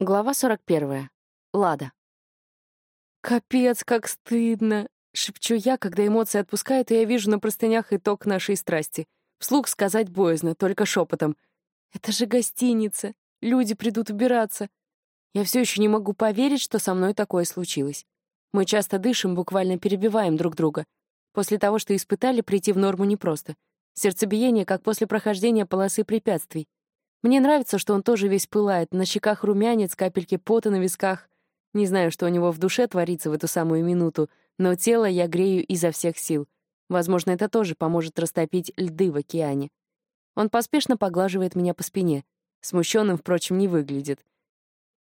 Глава 41. Лада. «Капец, как стыдно!» — шепчу я, когда эмоции отпускают, и я вижу на простынях итог нашей страсти. Вслух сказать боязно, только шепотом. «Это же гостиница! Люди придут убираться!» Я все еще не могу поверить, что со мной такое случилось. Мы часто дышим, буквально перебиваем друг друга. После того, что испытали, прийти в норму непросто. Сердцебиение, как после прохождения полосы препятствий. Мне нравится, что он тоже весь пылает, на щеках румянец, капельки пота на висках. Не знаю, что у него в душе творится в эту самую минуту, но тело я грею изо всех сил. Возможно, это тоже поможет растопить льды в океане. Он поспешно поглаживает меня по спине. Смущенным, впрочем, не выглядит.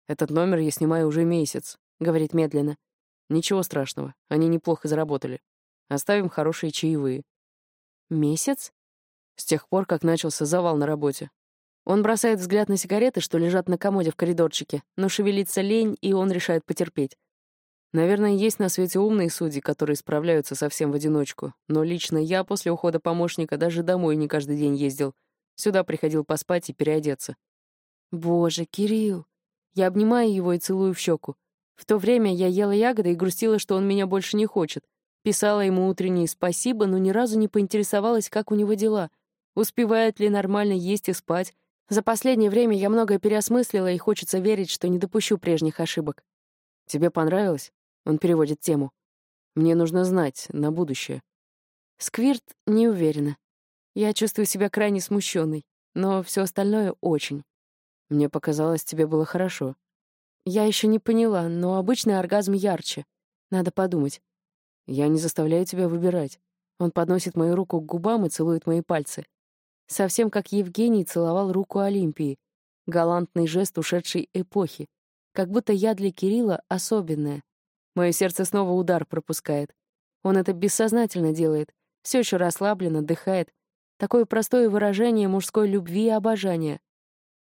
«Этот номер я снимаю уже месяц», — говорит медленно. «Ничего страшного, они неплохо заработали. Оставим хорошие чаевые». «Месяц?» С тех пор, как начался завал на работе. Он бросает взгляд на сигареты, что лежат на комоде в коридорчике, но шевелится лень, и он решает потерпеть. Наверное, есть на свете умные судьи, которые справляются совсем в одиночку, но лично я после ухода помощника даже домой не каждый день ездил. Сюда приходил поспать и переодеться. Боже, Кирилл! Я обнимаю его и целую в щеку. В то время я ела ягоды и грустила, что он меня больше не хочет. Писала ему утреннее спасибо, но ни разу не поинтересовалась, как у него дела. Успевает ли нормально есть и спать, за последнее время я многое переосмыслила, и хочется верить, что не допущу прежних ошибок. «Тебе понравилось?» — он переводит тему. «Мне нужно знать на будущее». Сквирт не уверена. Я чувствую себя крайне смущенной, но все остальное очень. Мне показалось, тебе было хорошо. Я еще не поняла, но обычный оргазм ярче. Надо подумать. Я не заставляю тебя выбирать. Он подносит мою руку к губам и целует мои пальцы. Совсем как Евгений целовал руку Олимпии. Галантный жест ушедшей эпохи. Как будто я для Кирилла особенная. Мое сердце снова удар пропускает. Он это бессознательно делает. Все еще расслабленно, дыхает. Такое простое выражение мужской любви и обожания.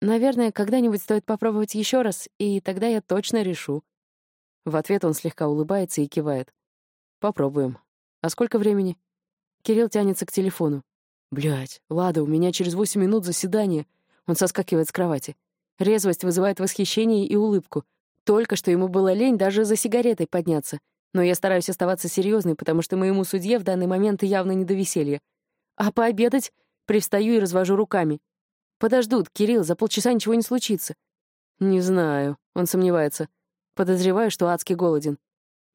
Наверное, когда-нибудь стоит попробовать еще раз, и тогда я точно решу. В ответ он слегка улыбается и кивает. «Попробуем. А сколько времени?» Кирилл тянется к телефону. Блять, Лада, у меня через восемь минут заседание. Он соскакивает с кровати. Резвость вызывает восхищение и улыбку. Только что ему было лень даже за сигаретой подняться. Но я стараюсь оставаться серьезной, потому что моему судье в данный момент явно не до веселья. А пообедать? Привстаю и развожу руками. Подождут, Кирилл, за полчаса ничего не случится. Не знаю, он сомневается. Подозреваю, что адски голоден.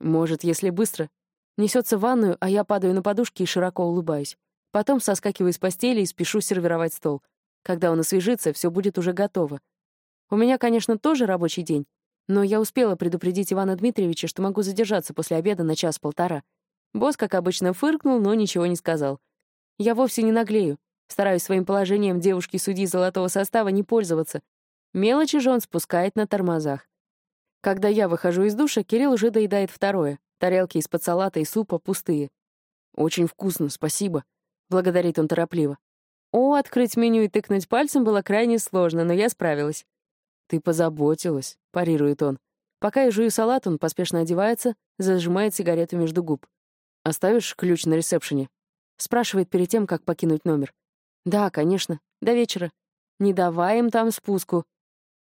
Может, если быстро. Несется в ванную, а я падаю на подушки и широко улыбаюсь. Потом соскакиваю с постели и спешу сервировать стол. Когда он освежится, все будет уже готово. У меня, конечно, тоже рабочий день, но я успела предупредить Ивана Дмитриевича, что могу задержаться после обеда на час-полтора. Босс, как обычно, фыркнул, но ничего не сказал. Я вовсе не наглею. Стараюсь своим положением девушки-судьи золотого состава не пользоваться. Мелочи же он спускает на тормозах. Когда я выхожу из душа, Кирилл уже доедает второе. Тарелки из-под салата и супа пустые. «Очень вкусно, спасибо», благодарит он торопливо. О, открыть меню и тыкнуть пальцем было крайне сложно, но я справилась. «Ты позаботилась», — парирует он. Пока я жую салат, он поспешно одевается, зажимает сигарету между губ. «Оставишь ключ на ресепшене?» Спрашивает перед тем, как покинуть номер. «Да, конечно. До вечера. Не давай им там спуску».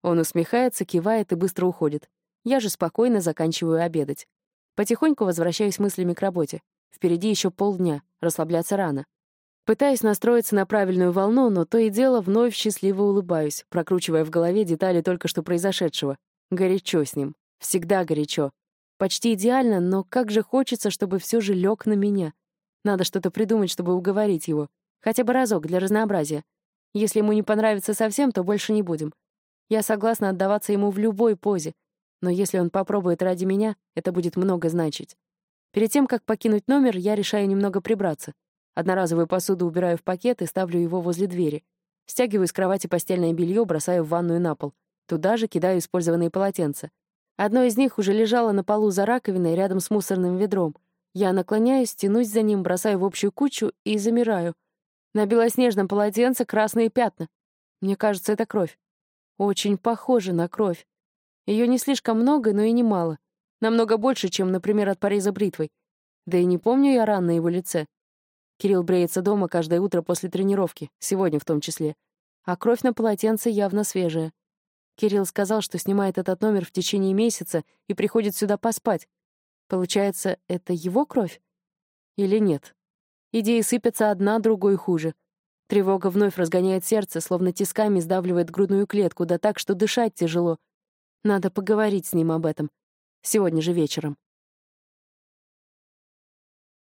Он усмехается, кивает и быстро уходит. Я же спокойно заканчиваю обедать. Потихоньку возвращаюсь мыслями к работе. Впереди еще полдня, расслабляться рано. Пытаясь настроиться на правильную волну, но то и дело вновь счастливо улыбаюсь, прокручивая в голове детали только что произошедшего. Горячо с ним. Всегда горячо. Почти идеально, но как же хочется, чтобы все же лег на меня. Надо что-то придумать, чтобы уговорить его. Хотя бы разок, для разнообразия. Если ему не понравится совсем, то больше не будем. Я согласна отдаваться ему в любой позе, но если он попробует ради меня, это будет много значить. Перед тем, как покинуть номер, я решаю немного прибраться. Одноразовую посуду убираю в пакет и ставлю его возле двери. Стягиваю с кровати постельное белье, бросаю в ванную на пол. Туда же кидаю использованные полотенца. Одно из них уже лежало на полу за раковиной рядом с мусорным ведром. Я наклоняюсь, тянусь за ним, бросаю в общую кучу и замираю. На белоснежном полотенце красные пятна. Мне кажется, это кровь. Очень похоже на кровь. Ее не слишком много, но и немало. Намного больше, чем, например, от пореза бритвой. Да и не помню я ран на его лице. Кирилл бреется дома каждое утро после тренировки, сегодня в том числе. А кровь на полотенце явно свежая. Кирилл сказал, что снимает этот номер в течение месяца и приходит сюда поспать. Получается, это его кровь? Или нет? Идеи сыпятся одна, другой хуже. Тревога вновь разгоняет сердце, словно тисками сдавливает грудную клетку, да так, что дышать тяжело. Надо поговорить с ним об этом. Сегодня же вечером.